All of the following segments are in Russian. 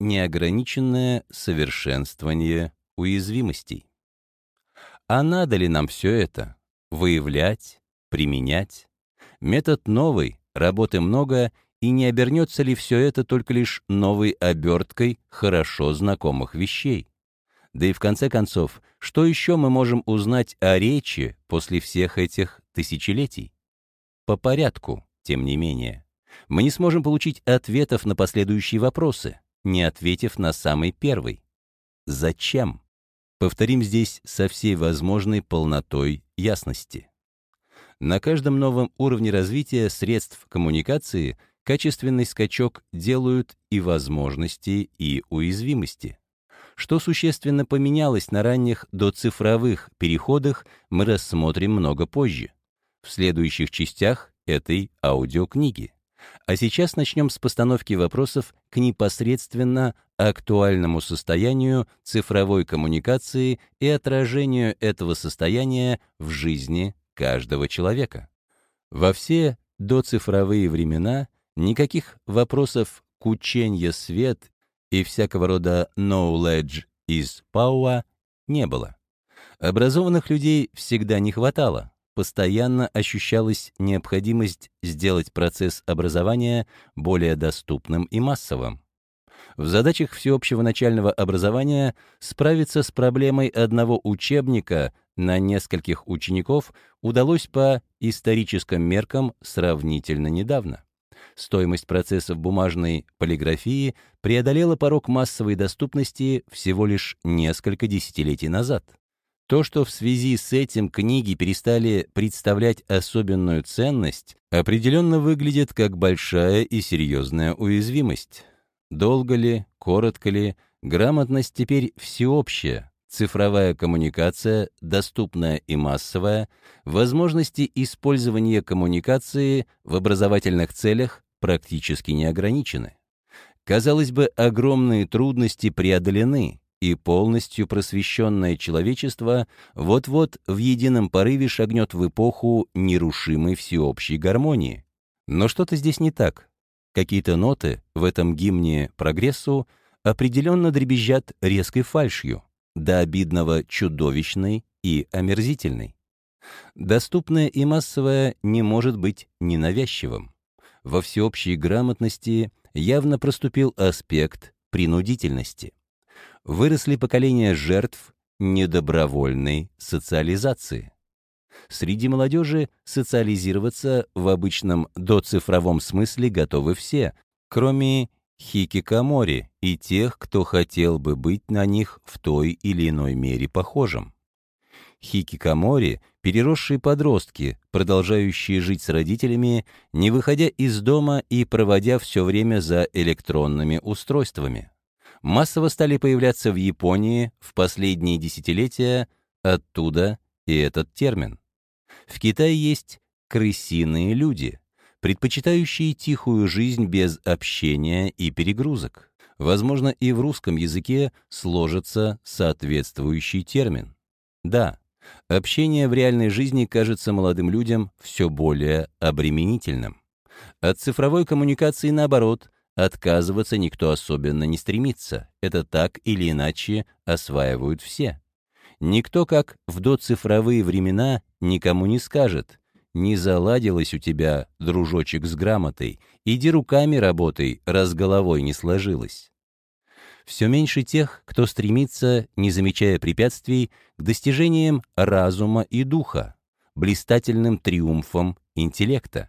неограниченное совершенствование уязвимостей. А надо ли нам все это? Выявлять, применять? Метод новый, работы много, и не обернется ли все это только лишь новой оберткой хорошо знакомых вещей? Да и в конце концов, что еще мы можем узнать о речи после всех этих тысячелетий? По порядку, тем не менее. Мы не сможем получить ответов на последующие вопросы, не ответив на самый первый. Зачем? Повторим здесь со всей возможной полнотой ясности. На каждом новом уровне развития средств коммуникации качественный скачок делают и возможности, и уязвимости. Что существенно поменялось на ранних доцифровых переходах, мы рассмотрим много позже, в следующих частях этой аудиокниги. А сейчас начнем с постановки вопросов к непосредственно актуальному состоянию цифровой коммуникации и отражению этого состояния в жизни каждого человека. Во все доцифровые времена никаких вопросов к ученье свет и всякого рода knowledge is power не было. Образованных людей всегда не хватало, постоянно ощущалась необходимость сделать процесс образования более доступным и массовым. В задачах всеобщего начального образования справиться с проблемой одного учебника на нескольких учеников удалось по историческим меркам сравнительно недавно. Стоимость процессов бумажной полиграфии преодолела порог массовой доступности всего лишь несколько десятилетий назад. То, что в связи с этим книги перестали представлять особенную ценность, определенно выглядит как большая и серьезная уязвимость. Долго ли, коротко ли, грамотность теперь всеобщая, цифровая коммуникация, доступная и массовая, возможности использования коммуникации в образовательных целях практически не ограничены. Казалось бы, огромные трудности преодолены, и полностью просвещенное человечество вот-вот в едином порыве шагнет в эпоху нерушимой всеобщей гармонии. Но что-то здесь не так. Какие-то ноты в этом гимне прогрессу определенно дребезжат резкой фальшью, до обидного чудовищной и омерзительной. Доступное и массовое не может быть ненавязчивым. Во всеобщей грамотности явно проступил аспект принудительности выросли поколения жертв недобровольной социализации. Среди молодежи социализироваться в обычном доцифровом смысле готовы все, кроме хикикамори и тех, кто хотел бы быть на них в той или иной мере похожим. Хикикамори — переросшие подростки, продолжающие жить с родителями, не выходя из дома и проводя все время за электронными устройствами массово стали появляться в Японии в последние десятилетия, оттуда и этот термин. В Китае есть крысиные люди, предпочитающие тихую жизнь без общения и перегрузок. Возможно, и в русском языке сложится соответствующий термин. Да, общение в реальной жизни кажется молодым людям все более обременительным. От цифровой коммуникации, наоборот, Отказываться никто особенно не стремится, это так или иначе осваивают все. Никто, как в доцифровые времена, никому не скажет «Не заладилось у тебя, дружочек с грамотой, иди руками работай, раз головой не сложилось». Все меньше тех, кто стремится, не замечая препятствий, к достижениям разума и духа, блистательным триумфом интеллекта.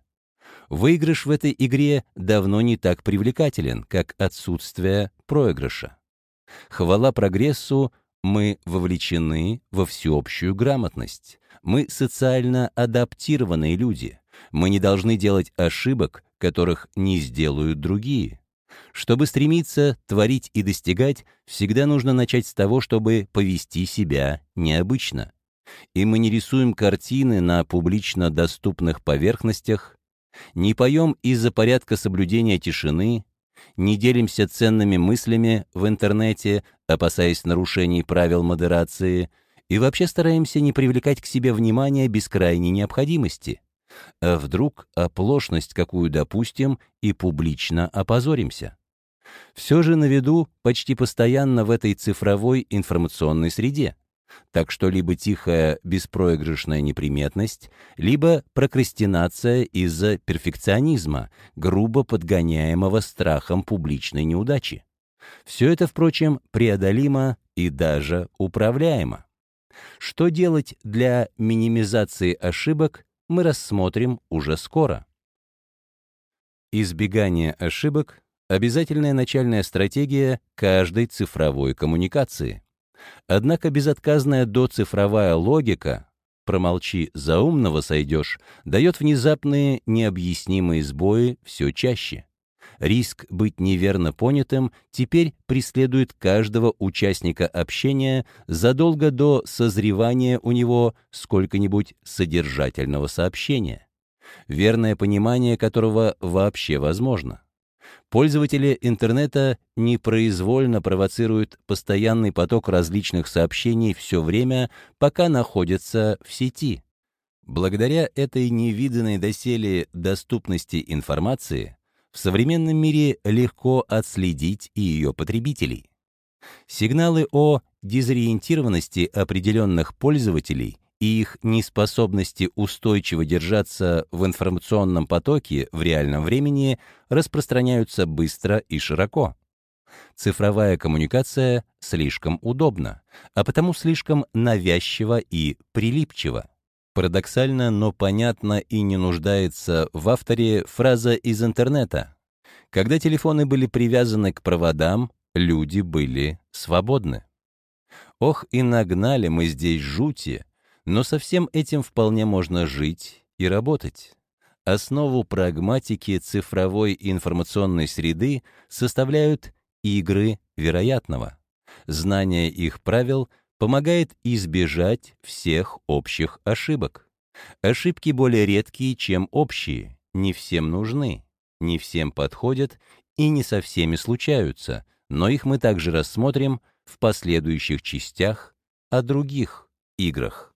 Выигрыш в этой игре давно не так привлекателен, как отсутствие проигрыша. Хвала прогрессу, мы вовлечены во всеобщую грамотность. Мы социально адаптированные люди. Мы не должны делать ошибок, которых не сделают другие. Чтобы стремиться творить и достигать, всегда нужно начать с того, чтобы повести себя необычно. И мы не рисуем картины на публично доступных поверхностях, не поем из-за порядка соблюдения тишины, не делимся ценными мыслями в интернете, опасаясь нарушений правил модерации, и вообще стараемся не привлекать к себе внимания без крайней необходимости. А вдруг оплошность какую допустим и публично опозоримся? Все же на виду почти постоянно в этой цифровой информационной среде. Так что либо тихая беспроигрышная неприметность, либо прокрастинация из-за перфекционизма, грубо подгоняемого страхом публичной неудачи. Все это, впрочем, преодолимо и даже управляемо. Что делать для минимизации ошибок, мы рассмотрим уже скоро. Избегание ошибок — обязательная начальная стратегия каждой цифровой коммуникации. Однако безотказная доцифровая логика «промолчи, за умного сойдешь» дает внезапные необъяснимые сбои все чаще. Риск быть неверно понятым теперь преследует каждого участника общения задолго до созревания у него сколько-нибудь содержательного сообщения, верное понимание которого вообще возможно. Пользователи интернета непроизвольно провоцируют постоянный поток различных сообщений все время, пока находятся в сети. Благодаря этой невиданной доселе доступности информации в современном мире легко отследить и ее потребителей. Сигналы о дезориентированности определенных пользователей и их неспособности устойчиво держаться в информационном потоке в реальном времени распространяются быстро и широко. Цифровая коммуникация слишком удобна, а потому слишком навязчива и прилипчива. Парадоксально, но понятно и не нуждается в авторе фраза из интернета. Когда телефоны были привязаны к проводам, люди были свободны. Ох, и нагнали мы здесь жути, но со всем этим вполне можно жить и работать. Основу прагматики цифровой информационной среды составляют игры вероятного. Знание их правил помогает избежать всех общих ошибок. Ошибки более редкие, чем общие, не всем нужны, не всем подходят и не со всеми случаются, но их мы также рассмотрим в последующих частях о других играх.